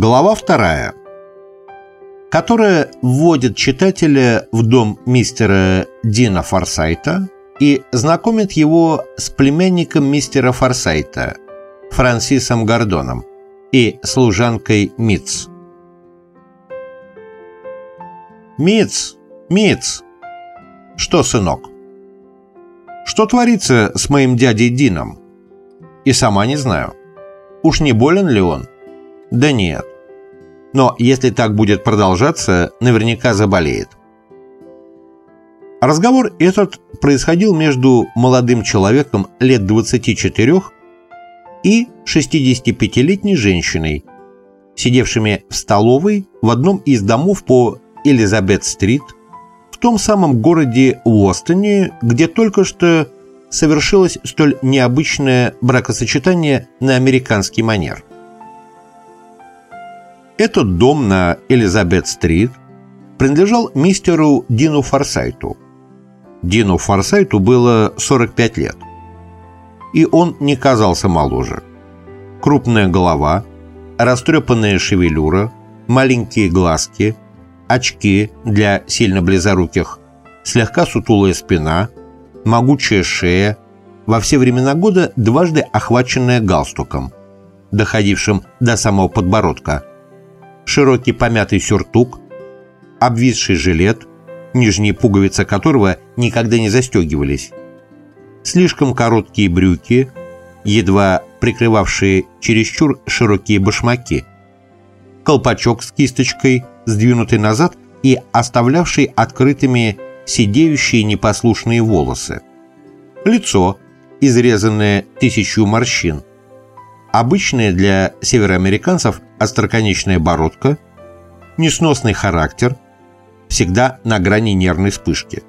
Глава вторая, которая вводит читателя в дом мистера Дина Форсайта и знакомит его с племянником мистера Форсайта, Франсисом Гордоном, и служанкой Митц. «Митц! Митц!» «Что, сынок?» «Что творится с моим дядей Дином?» «И сама не знаю. Уж не болен ли он?» Да нет. Но если так будет продолжаться, наверняка заболеет. Разговор этот происходил между молодым человеком лет 24 и 65-летней женщиной, сидевшими в столовой в одном из домов по Элизабет-стрит, в том самом городе Уостоне, где только что совершилось столь необычное бракосочетание на американский манер. Этот дом на Элизабет-стрит принадлежал мистеру Дину Форсайту. Дину Форсайту было 45 лет. И он не казался моложе. Крупная голова, растрепанная шевелюра, маленькие глазки, очки для сильно близоруких, слегка сутулая спина, могучая шея, во все времена года дважды охваченная галстуком, доходившим до самого подбородка, широкий помятый сюртук, обвисший жилет, нижние пуговицы которого никогда не застегивались, слишком короткие брюки, едва прикрывавшие чересчур широкие башмаки, колпачок с кисточкой, сдвинутый назад и оставлявший открытыми сидеющие непослушные волосы, лицо, изрезанное тысячу морщин, обычная для североамериканцев остроконечная бородка, несносный характер, всегда на грани нервной вспышки.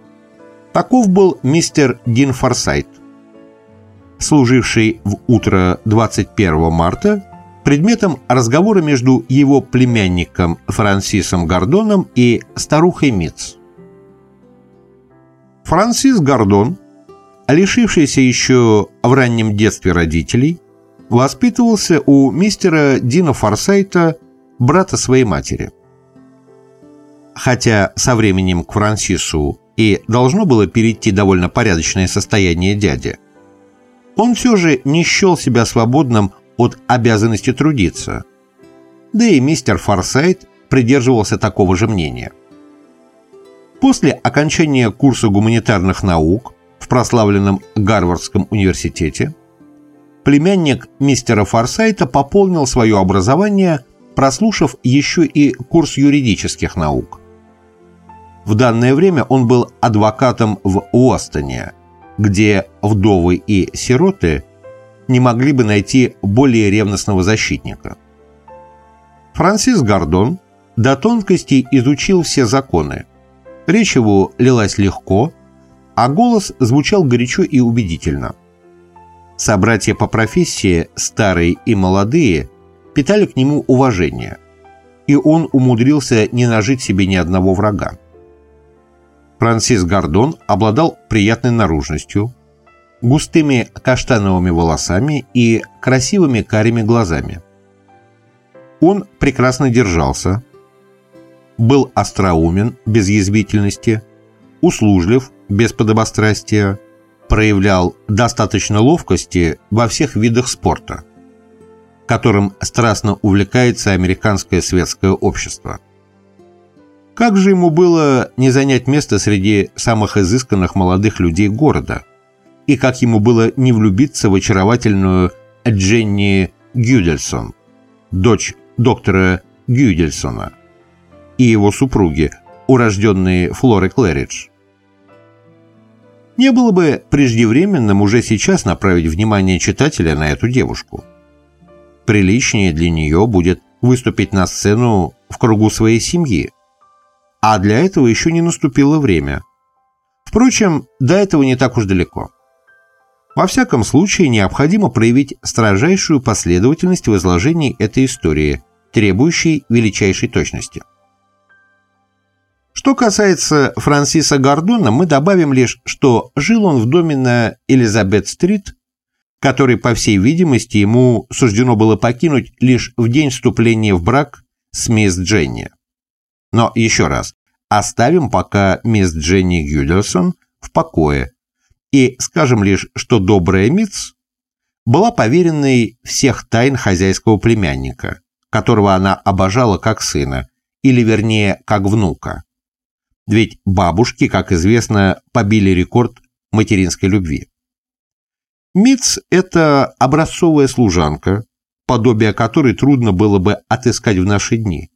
Таков был мистер Дин Форсайт, служивший в утро 21 марта предметом разговора между его племянником Франсисом Гордоном и старухой Митц. Франсис Гордон, лишившийся еще в раннем детстве родителей, воспитывался у мистера Дина Форсайта, брата своей матери. Хотя со временем к Франсису и должно было перейти довольно порядочное состояние дяди, он все же не счел себя свободным от обязанности трудиться. Да и мистер Форсайт придерживался такого же мнения. После окончания курса гуманитарных наук в прославленном Гарвардском университете племянник мистера Форсайта пополнил свое образование, прослушав еще и курс юридических наук. В данное время он был адвокатом в Уостоне, где вдовы и сироты не могли бы найти более ревностного защитника. Франсис Гордон до тонкостей изучил все законы. Речь его лилась легко, а голос звучал горячо и убедительно – Собратья по профессии, старые и молодые, питали к нему уважение, и он умудрился не нажить себе ни одного врага. Франсис Гордон обладал приятной наружностью, густыми каштановыми волосами и красивыми карими глазами. Он прекрасно держался, был остроумен, без язвительности, услужлив, без подобострастия, проявлял достаточно ловкости во всех видах спорта, которым страстно увлекается американское светское общество. Как же ему было не занять место среди самых изысканных молодых людей города? И как ему было не влюбиться в очаровательную Дженни Гюдельсон, дочь доктора Гюдельсона, и его супруги, урожденные Флоры Клэридж? Не было бы преждевременным уже сейчас направить внимание читателя на эту девушку. Приличнее для нее будет выступить на сцену в кругу своей семьи. А для этого еще не наступило время. Впрочем, до этого не так уж далеко. Во всяком случае, необходимо проявить строжайшую последовательность в изложении этой истории, требующей величайшей точности. Что касается Франсиса Гордона, мы добавим лишь, что жил он в доме на Элизабет-стрит который, по всей видимости, ему суждено было покинуть лишь в день вступления в брак с мисс Дженни. Но еще раз, оставим пока мисс Дженни Гюллерсон в покое и скажем лишь, что добрая Митц была поверенной всех тайн хозяйского племянника, которого она обожала как сына, или вернее, как внука. Ведь бабушки, как известно, побили рекорд материнской любви. Митц – это образцовая служанка, подобие которой трудно было бы отыскать в наши дни.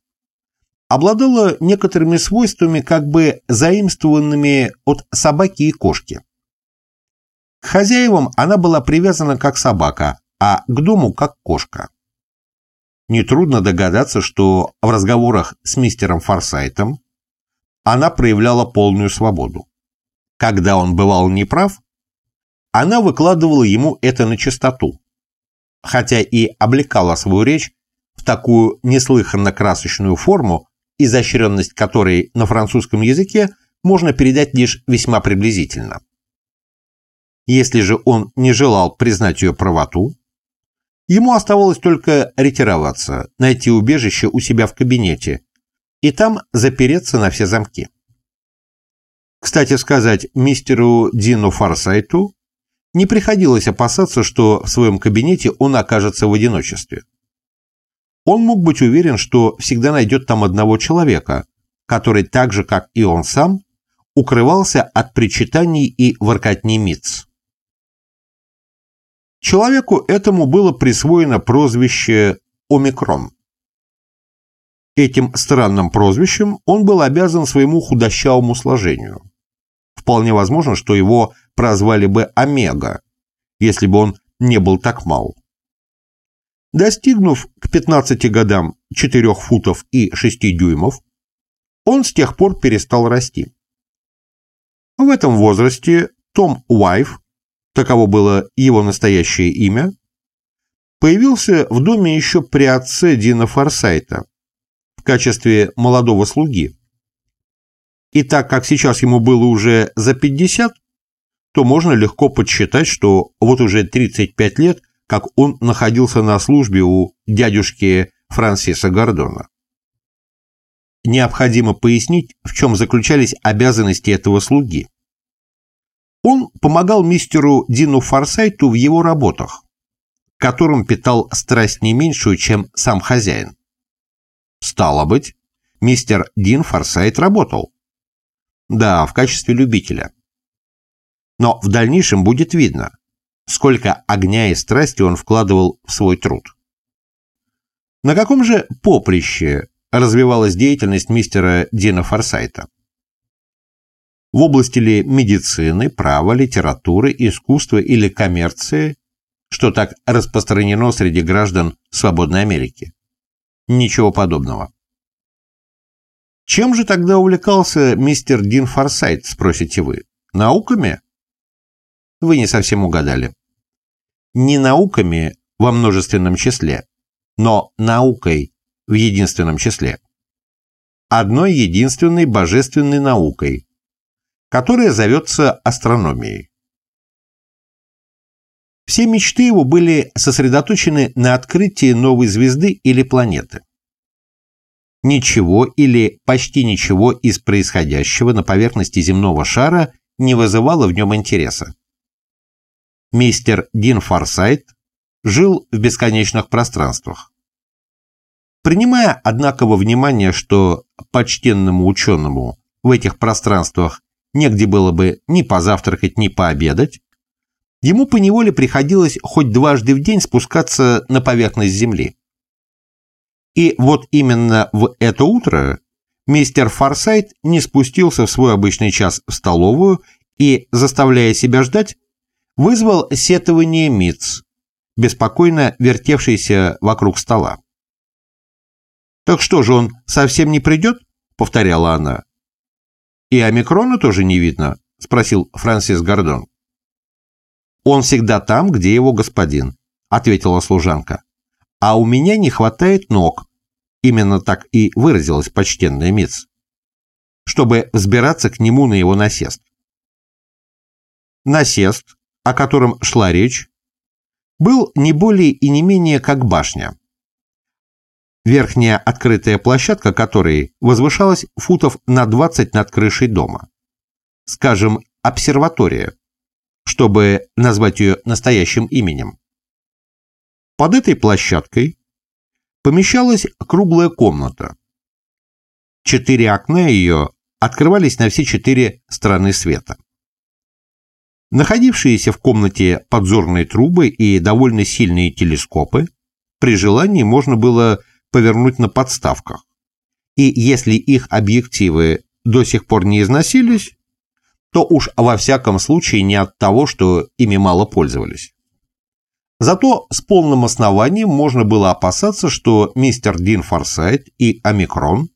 Обладала некоторыми свойствами, как бы заимствованными от собаки и кошки. К хозяевам она была привязана как собака, а к дому как кошка. Нетрудно догадаться, что в разговорах с мистером Форсайтом она проявляла полную свободу. Когда он бывал неправ, она выкладывала ему это на чистоту, хотя и облекала свою речь в такую неслыханно красочную форму, изощренность которой на французском языке можно передать лишь весьма приблизительно. Если же он не желал признать ее правоту, ему оставалось только ретироваться, найти убежище у себя в кабинете и там запереться на все замки. Кстати сказать, мистеру Дину Фарсайту не приходилось опасаться, что в своем кабинете он окажется в одиночестве. Он мог быть уверен, что всегда найдет там одного человека, который так же, как и он сам, укрывался от причитаний и воркотни Митц. Человеку этому было присвоено прозвище «Омикрон». Этим странным прозвищем он был обязан своему худощавому сложению. Вполне возможно, что его прозвали бы Омега, если бы он не был так мал. Достигнув к 15 годам 4 футов и 6 дюймов, он с тех пор перестал расти. В этом возрасте Том Уайф таково было его настоящее имя, появился в доме еще при отце Дина Форсайта в качестве молодого слуги. И так как сейчас ему было уже за 50, то можно легко подсчитать, что вот уже 35 лет, как он находился на службе у дядюшки Франсиса Гордона. Необходимо пояснить, в чем заключались обязанности этого слуги. Он помогал мистеру Дину Форсайту в его работах, которым питал страсть не меньшую, чем сам хозяин. Стало быть, мистер Дин Форсайт работал. Да, в качестве любителя. Но в дальнейшем будет видно, сколько огня и страсти он вкладывал в свой труд. На каком же поприще развивалась деятельность мистера Дина Форсайта? в области ли медицины, права, литературы, искусства или коммерции, что так распространено среди граждан свободной Америки. Ничего подобного. Чем же тогда увлекался мистер Дин Форсайт, спросите вы? Науками? Вы не совсем угадали. Не науками во множественном числе, но наукой в единственном числе. Одной единственной божественной наукой, которая зовется астрономией. Все мечты его были сосредоточены на открытии новой звезды или планеты. Ничего или почти ничего из происходящего на поверхности земного шара не вызывало в нем интереса. Мистер Дин Форсайт жил в бесконечных пространствах. Принимая, однако, во внимание, что почтенному ученому в этих пространствах негде было бы ни позавтракать, ни пообедать, ему поневоле приходилось хоть дважды в день спускаться на поверхность земли. И вот именно в это утро мистер Форсайт не спустился в свой обычный час в столовую и, заставляя себя ждать, вызвал сетование Митц, беспокойно вертевшийся вокруг стола. «Так что же он совсем не придет?» — повторяла она. «И омикрона тоже не видно?» – спросил Фрэнсис Гордон. «Он всегда там, где его господин», – ответила служанка. «А у меня не хватает ног», – именно так и выразилась почтенная мисс, «чтобы взбираться к нему на его насест». Насест, о котором шла речь, был не более и не менее как башня. Верхняя открытая площадка которой возвышалась футов на 20 над крышей дома. Скажем, обсерватория, чтобы назвать ее настоящим именем. Под этой площадкой помещалась круглая комната. Четыре окна ее открывались на все четыре стороны света. Находившиеся в комнате подзорные трубы и довольно сильные телескопы при желании можно было повернуть на подставках. И если их объективы до сих пор не износились, то уж во всяком случае не от того, что ими мало пользовались. Зато с полным основанием можно было опасаться, что мистер Дин Форсайт и Омикрон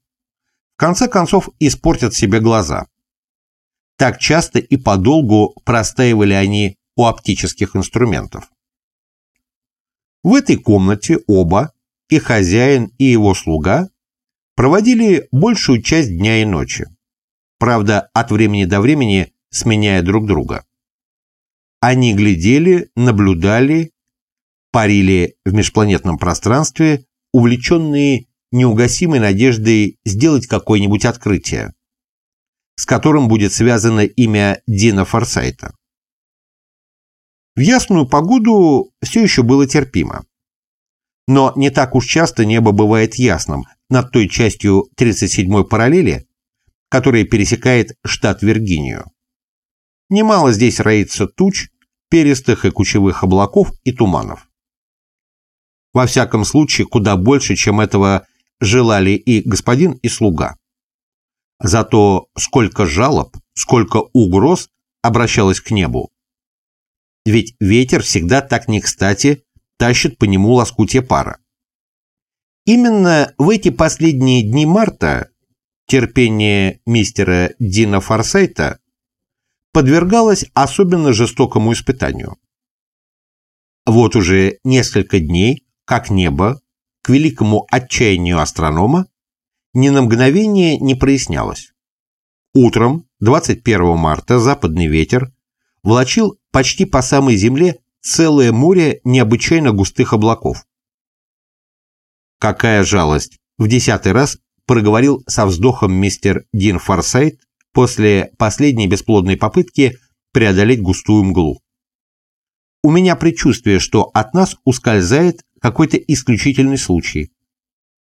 в конце концов испортят себе глаза. Так часто и подолгу простаивали они у оптических инструментов. В этой комнате оба, и хозяин, и его слуга, проводили большую часть дня и ночи. Правда, от времени до времени сменяя друг друга. Они глядели, наблюдали, парили в межпланетном пространстве, увлеченные неугасимой надеждой сделать какое-нибудь открытие, с которым будет связано имя Дина Форсайта. В ясную погоду все еще было терпимо. Но не так уж часто небо бывает ясным над той частью 37-й параллели, которая пересекает штат Виргинию. Немало здесь роится туч, перистых и кучевых облаков и туманов. Во всяком случае, куда больше, чем этого желали и господин, и слуга. Зато сколько жалоб, сколько угроз обращалось к небу. Ведь ветер всегда так не кстати тащит по нему лоскутья пара. Именно в эти последние дни марта терпение мистера Дина Форсайта подвергалась особенно жестокому испытанию. Вот уже несколько дней, как небо, к великому отчаянию астронома, ни на мгновение не прояснялось. Утром, 21 марта, западный ветер влачил почти по самой земле целое море необычайно густых облаков. Какая жалость! В десятый раз проговорил со вздохом мистер Дин Форсайт, после последней бесплодной попытки преодолеть густую мглу. У меня предчувствие, что от нас ускользает какой-то исключительный случай,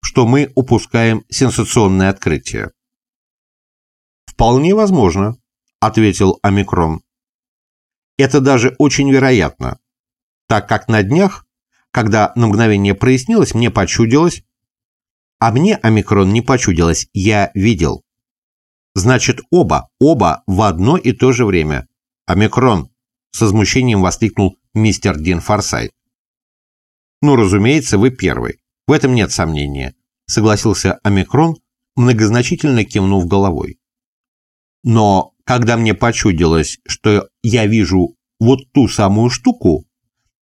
что мы упускаем сенсационное открытие. «Вполне возможно», — ответил Омикрон. «Это даже очень вероятно, так как на днях, когда на мгновение прояснилось, мне почудилось, а мне Омикрон не почудилось, я видел. Значит, оба, оба в одно и то же время. Омикрон, с возмущением воскликнул мистер Дин Форсайт. Ну, разумеется, вы первый. В этом нет сомнения, согласился Омикрон, многозначительно кивнув головой. Но когда мне почудилось, что я вижу вот ту самую штуку,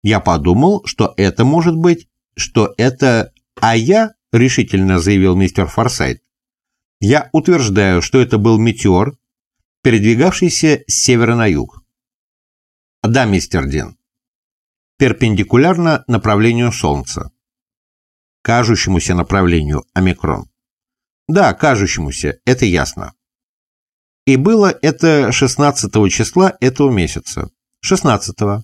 я подумал, что это может быть, что это... А я, решительно заявил мистер Форсайт, я утверждаю, что это был метеор, передвигавшийся с севера на юг. Да, мистер Дин. Перпендикулярно направлению Солнца. Кажущемуся направлению омикрон. Да, кажущемуся, это ясно. И было это 16 числа этого месяца. 16 -го.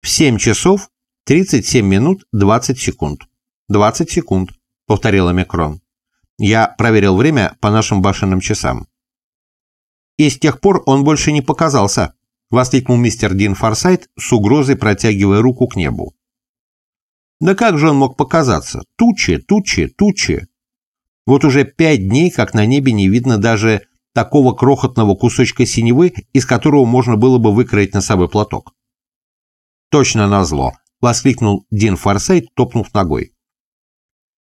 В 7 часов 37 минут 20 секунд. 20 секунд, повторил омикрон. Я проверил время по нашим башенным часам. И с тех пор он больше не показался, воскликнул мистер Дин Форсайт с угрозой протягивая руку к небу. Да как же он мог показаться? Тучи, тучи, тучи. Вот уже пять дней, как на небе не видно даже такого крохотного кусочка синевы, из которого можно было бы выкроить носовой платок. «Точно назло!» — воскликнул Дин Форсайт, топнув ногой.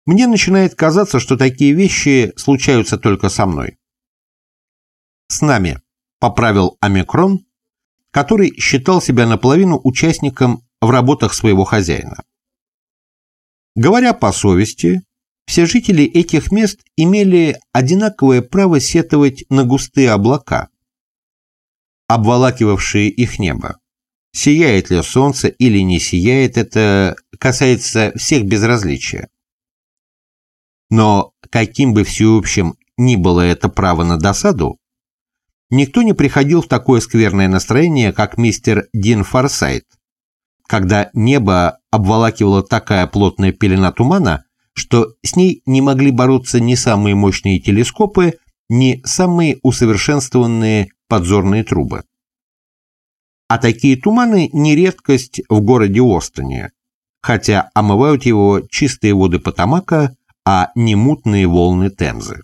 Мне начинает казаться, что такие вещи случаются только со мной. С нами, поправил Омикрон, который считал себя наполовину участником в работах своего хозяина. Говоря по совести, все жители этих мест имели одинаковое право сетовать на густые облака, обволакивавшие их небо, Сияет ли солнце или не сияет, это касается всех без различия. Но каким бы всеобщим ни было это право на досаду, никто не приходил в такое скверное настроение, как мистер Дин Форсайт, когда небо обволакивала такая плотная пелена тумана, что с ней не могли бороться ни самые мощные телескопы, ни самые усовершенствованные подзорные трубы. А такие туманы не редкость в городе Остоне, хотя омывают его чистые воды Потамака, а не мутные волны Темзы.